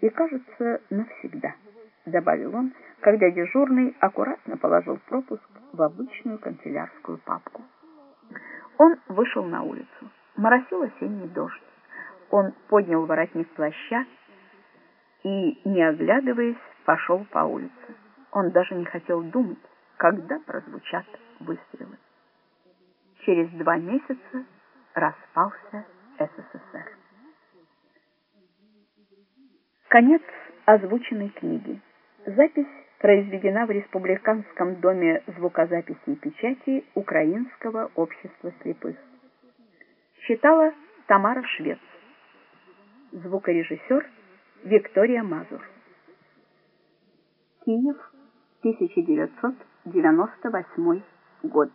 и, кажется, навсегда, добавил он, когда дежурный аккуратно положил пропуск в обычную канцелярскую папку. Он вышел на улицу. Моросил осенний дождь. Он поднял воротник плаща и, не оглядываясь, пошел по улице. Он даже не хотел думать, когда прозвучат выстрелы. Через два месяца распался СССР. Конец озвученной книги. Запись произведена в Республиканском доме звукозаписи и печати Украинского общества слепых. Читала Тамара Швец. Звукорежиссер Виктория Мазур. Киев, 1998 год.